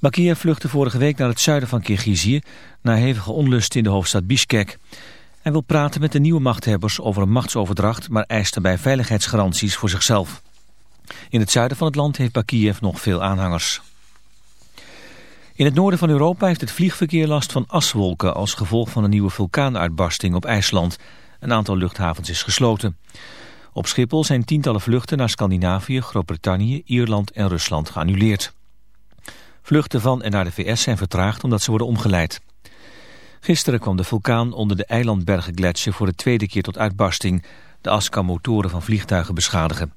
Bakiev vluchtte vorige week naar het zuiden van Kirgizië... na hevige onlust in de hoofdstad Bishkek. Hij wil praten met de nieuwe machthebbers over een machtsoverdracht... maar eist daarbij veiligheidsgaranties voor zichzelf. In het zuiden van het land heeft Bakiev nog veel aanhangers. In het noorden van Europa heeft het vliegverkeer last van aswolken... als gevolg van een nieuwe vulkaanuitbarsting op IJsland. Een aantal luchthavens is gesloten. Op Schiphol zijn tientallen vluchten naar Scandinavië, Groot-Brittannië, Ierland en Rusland geannuleerd. Vluchten van en naar de VS zijn vertraagd omdat ze worden omgeleid. Gisteren kwam de vulkaan onder de eilandbergengletsjer voor de tweede keer tot uitbarsting. De as kan motoren van vliegtuigen beschadigen.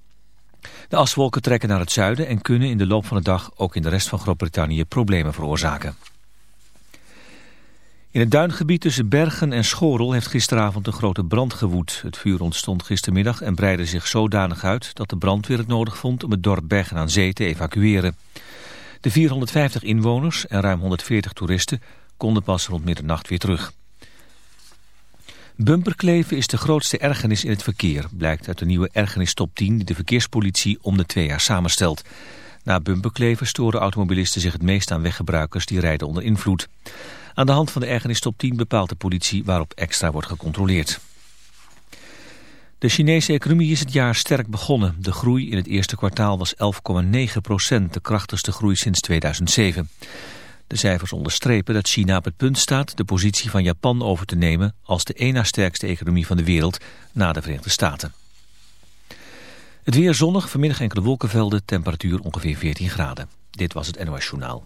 De aswolken trekken naar het zuiden en kunnen in de loop van de dag ook in de rest van Groot-Brittannië problemen veroorzaken. In het duingebied tussen Bergen en Schorel heeft gisteravond een grote brand gewoed. Het vuur ontstond gistermiddag en breidde zich zodanig uit dat de brandweer het nodig vond om het dorp Bergen aan Zee te evacueren. De 450 inwoners en ruim 140 toeristen konden pas rond middernacht weer terug. Bumperkleven is de grootste ergernis in het verkeer, blijkt uit de nieuwe ergernis top 10 die de verkeerspolitie om de twee jaar samenstelt. Na bumperkleven storen automobilisten zich het meest aan weggebruikers die rijden onder invloed. Aan de hand van de ergernis top 10 bepaalt de politie waarop extra wordt gecontroleerd. De Chinese economie is het jaar sterk begonnen. De groei in het eerste kwartaal was 11,9 procent, de krachtigste groei sinds 2007. De cijfers onderstrepen dat China op het punt staat de positie van Japan over te nemen als de ena sterkste economie van de wereld na de Verenigde Staten. Het weer zonnig, vanmiddag enkele wolkenvelden, temperatuur ongeveer 14 graden. Dit was het NOS Journaal.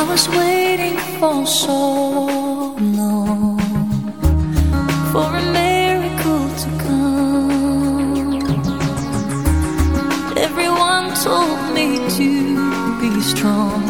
I was waiting for so long for a miracle to come. Everyone told me to be strong.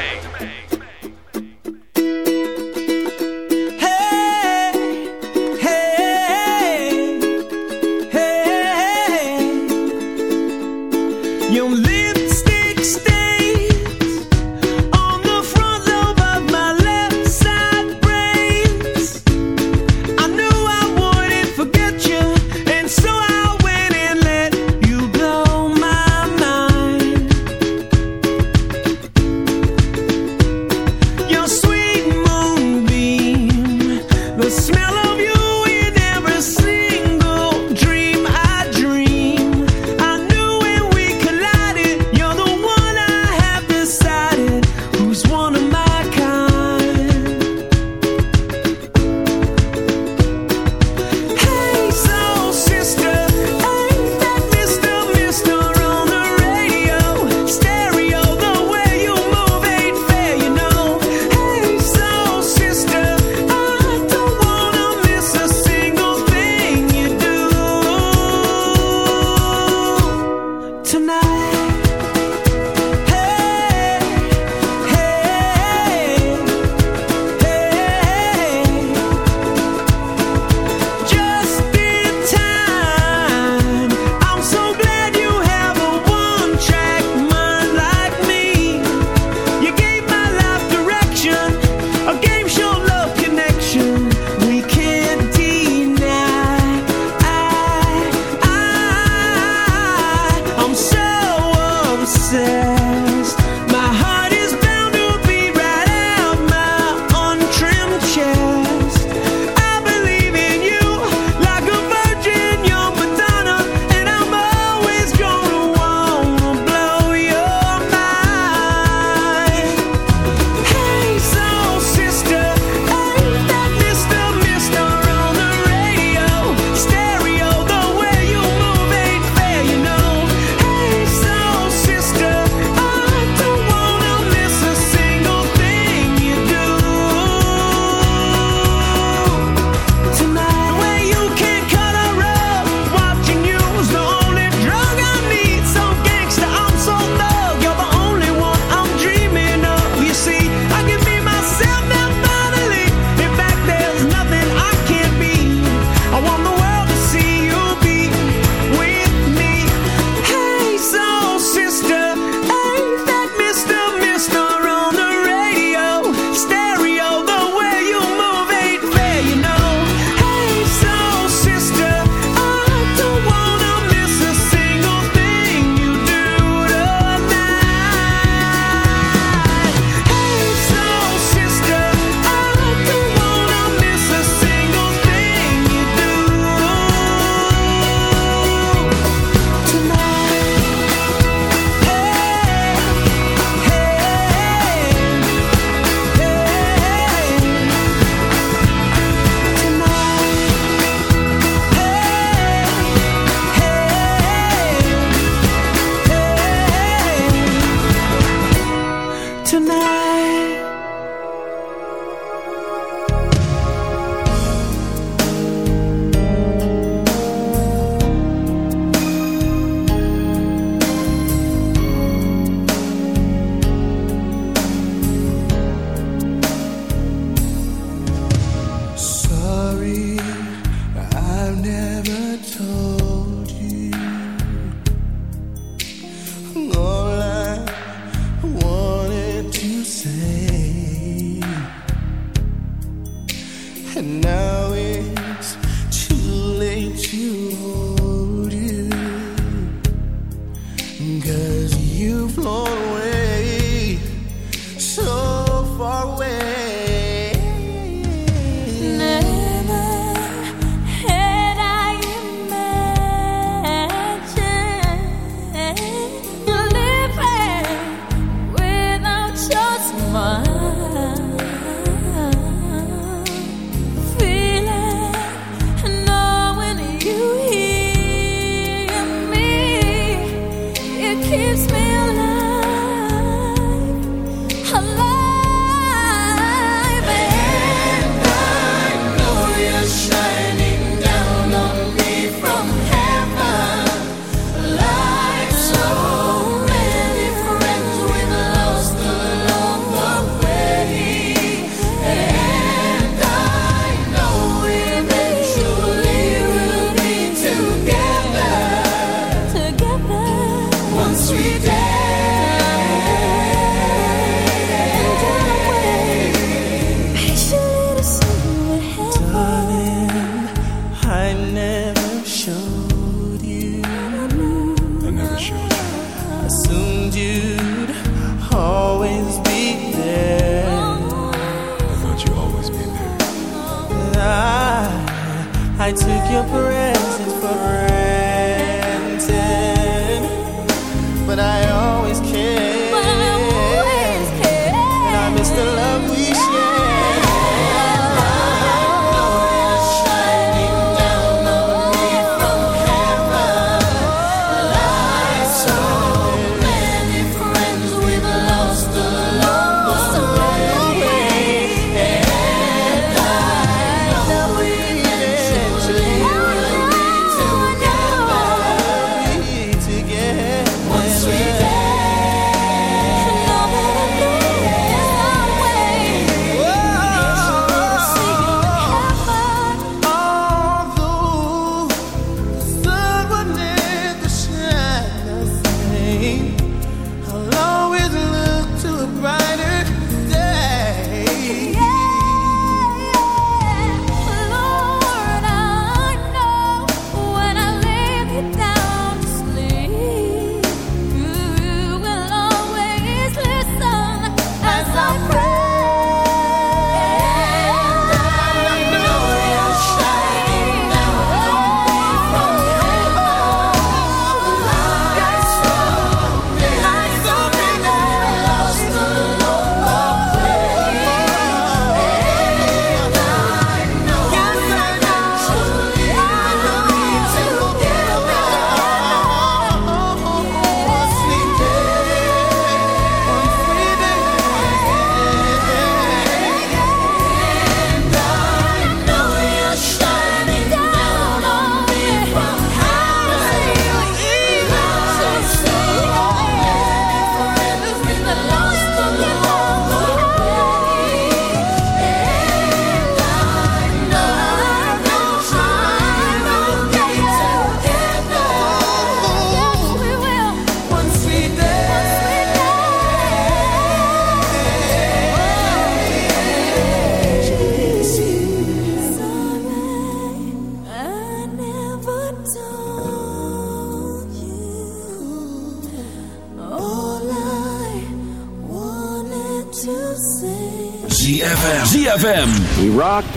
I took your breath.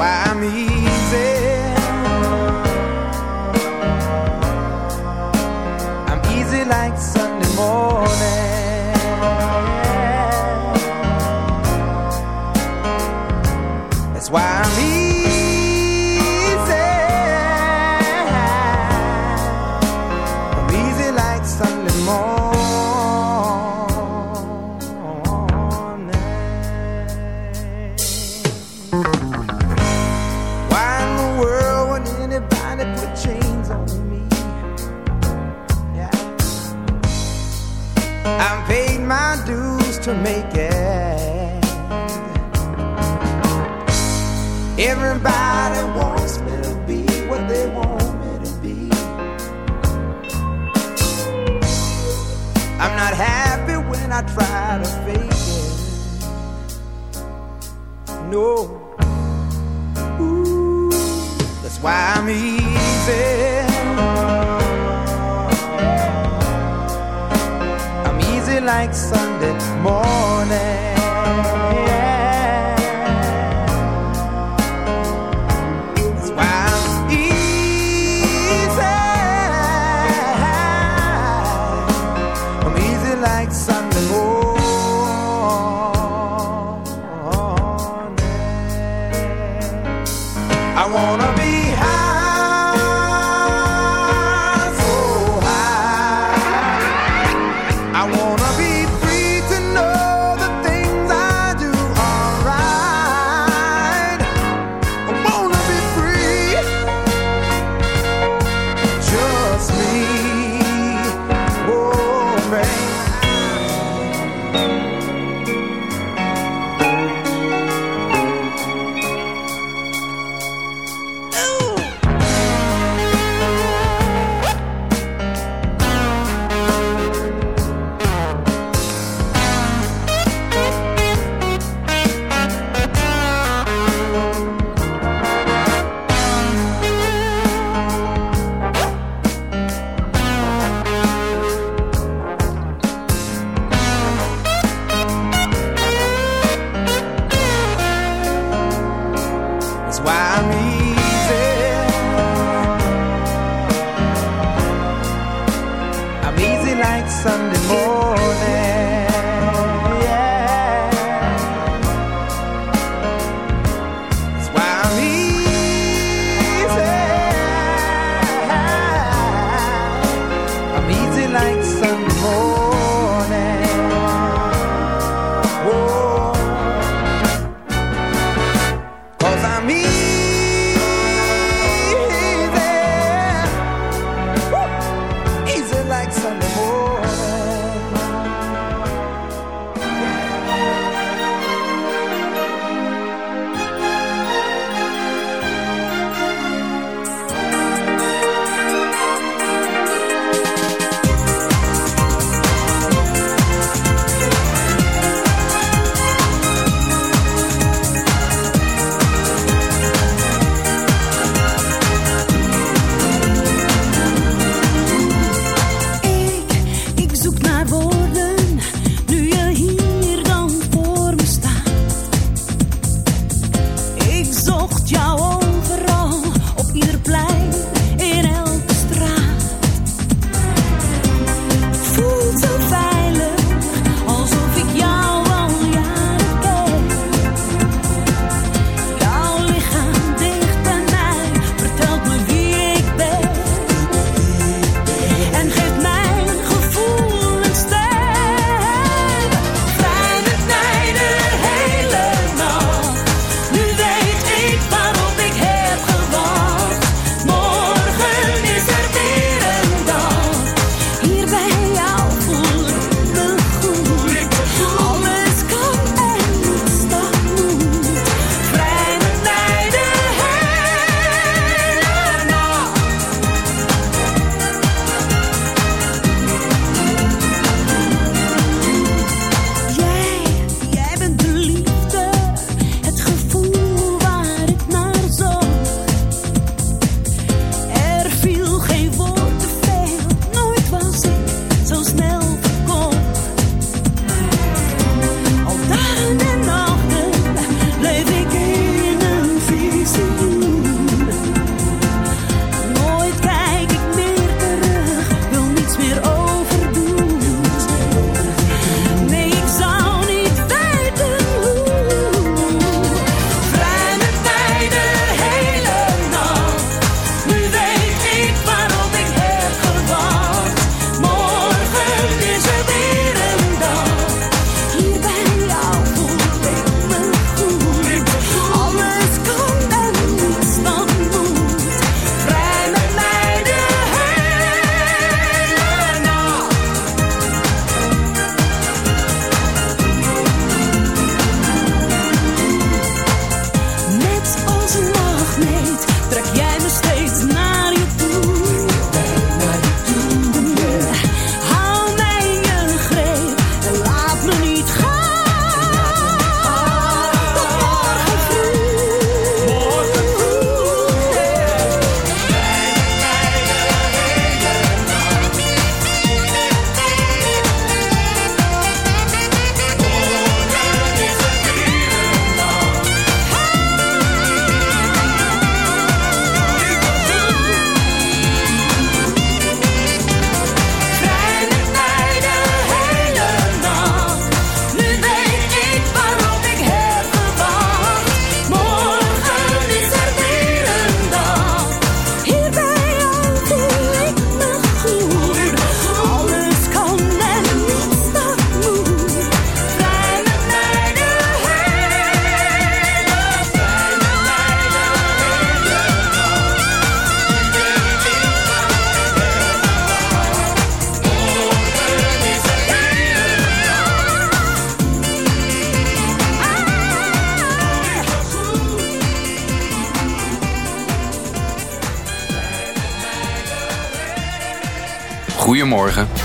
Why I'm easy. ya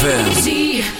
ZFM.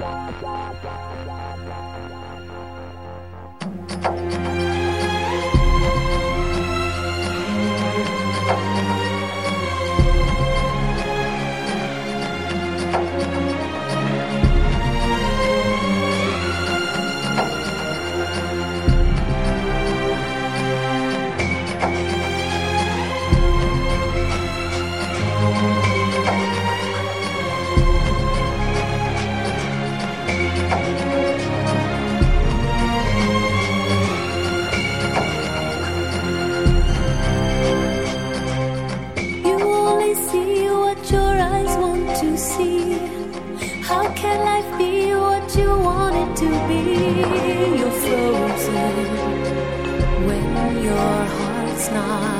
Bye. Not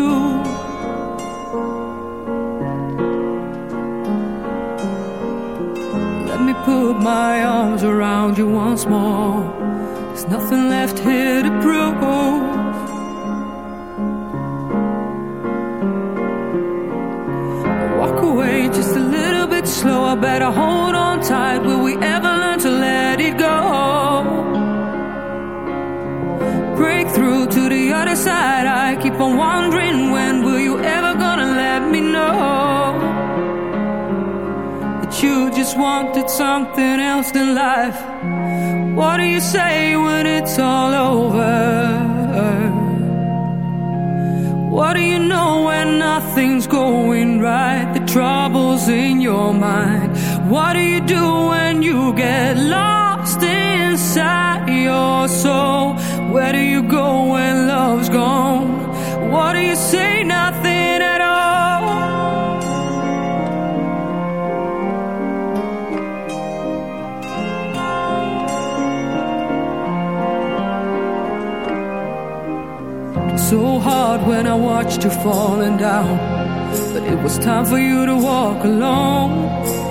Your soul? Where do you go when love's gone? What do you say? Nothing at all. So hard when I watched you falling down, but it was time for you to walk alone.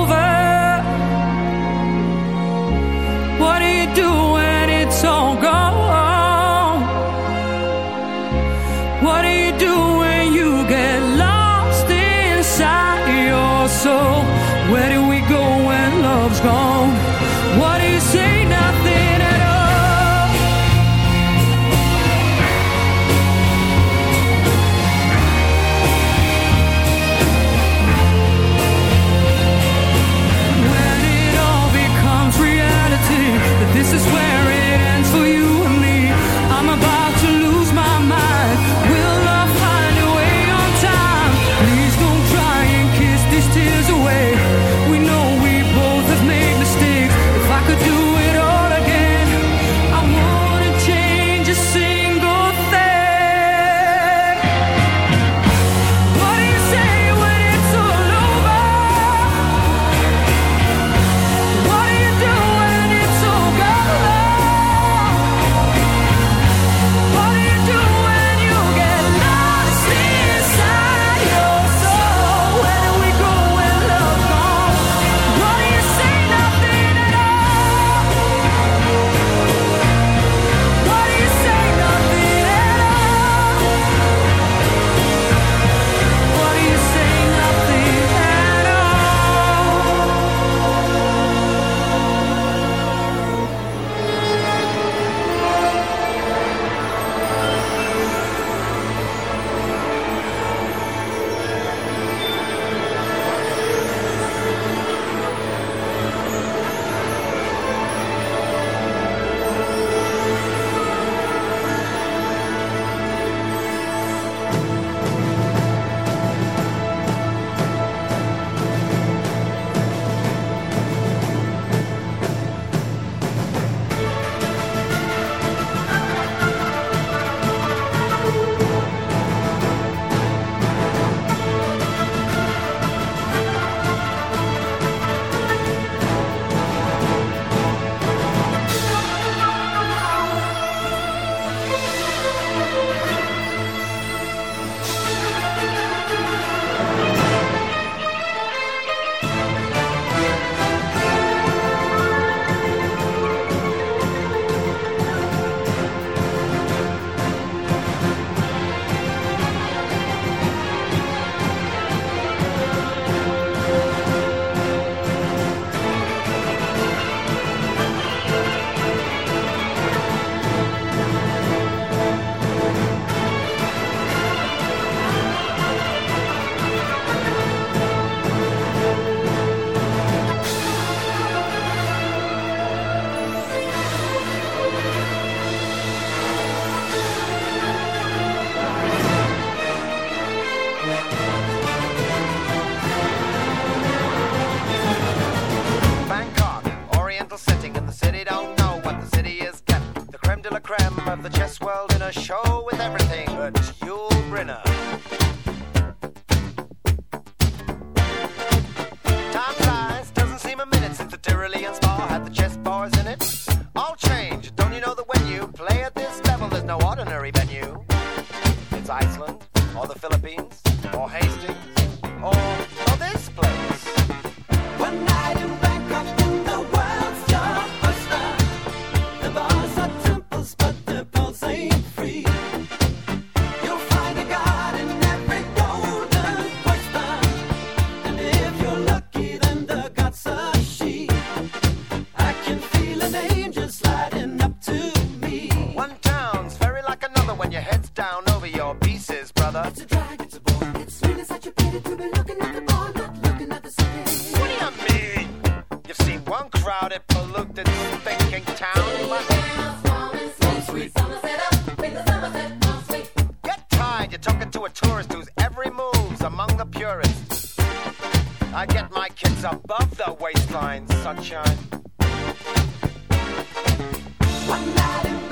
One night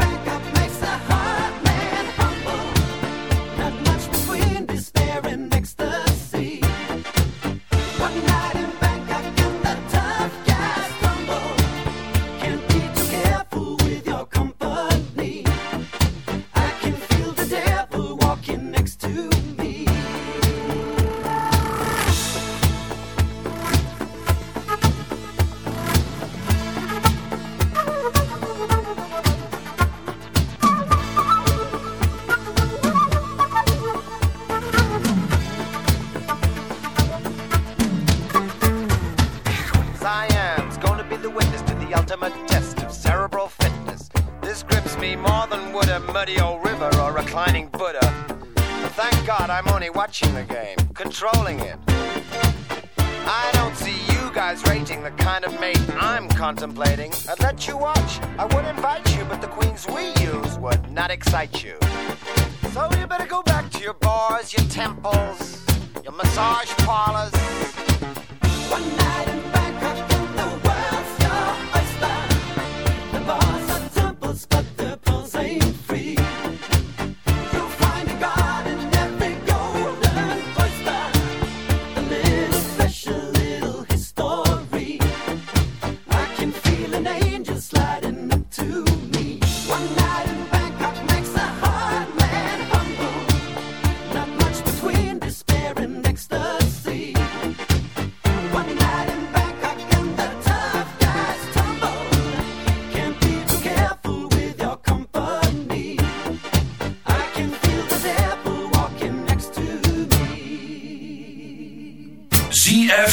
watching the game.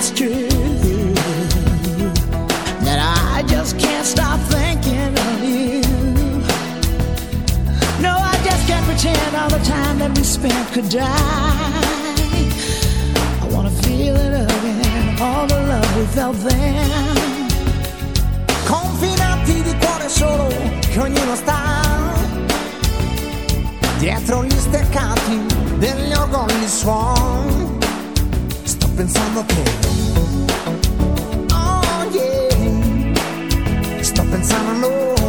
it's true that I just can't stop thinking of you. No, I just can't pretend all the time that we spent could die. I wanna feel it again, all the love we felt then. Di cuore solo. Dietro gli steccati degli orgogli suoni. Pensando pensándote. Oh, yeah. Está pensándolo.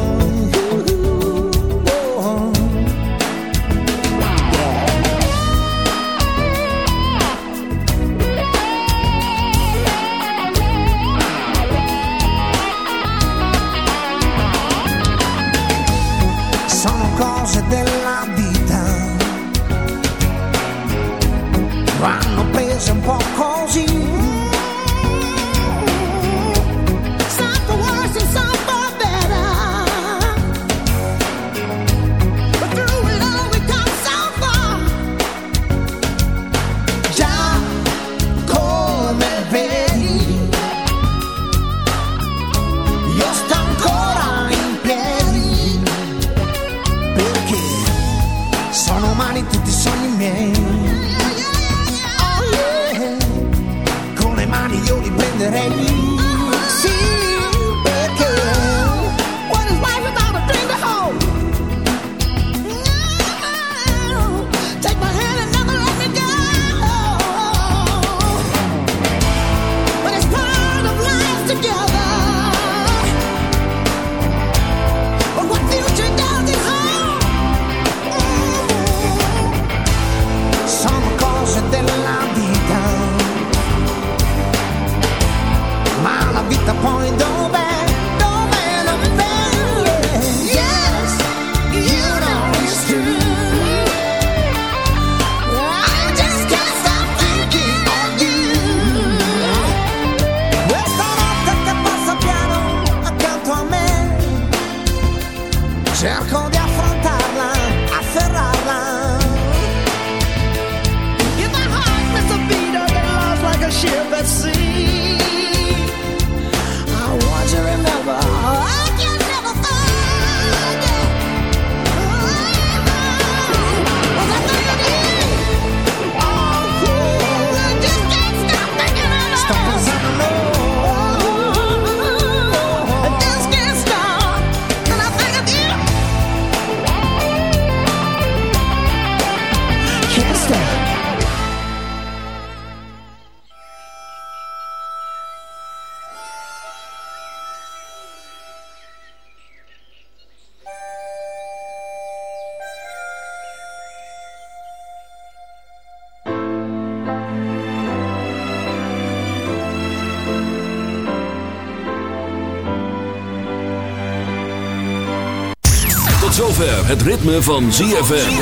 Het ritme van ZFM.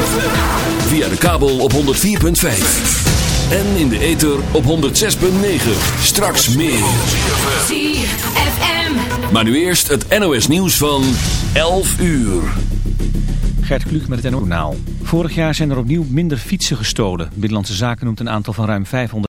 Via de kabel op 104.5. En in de ether op 106.9. Straks meer. ZFM. Maar nu eerst het NOS nieuws van 11 uur. Gert Kluk met het NO-journaal. Vorig jaar zijn er opnieuw minder fietsen gestolen. Binnenlandse Zaken noemt een aantal van ruim 500.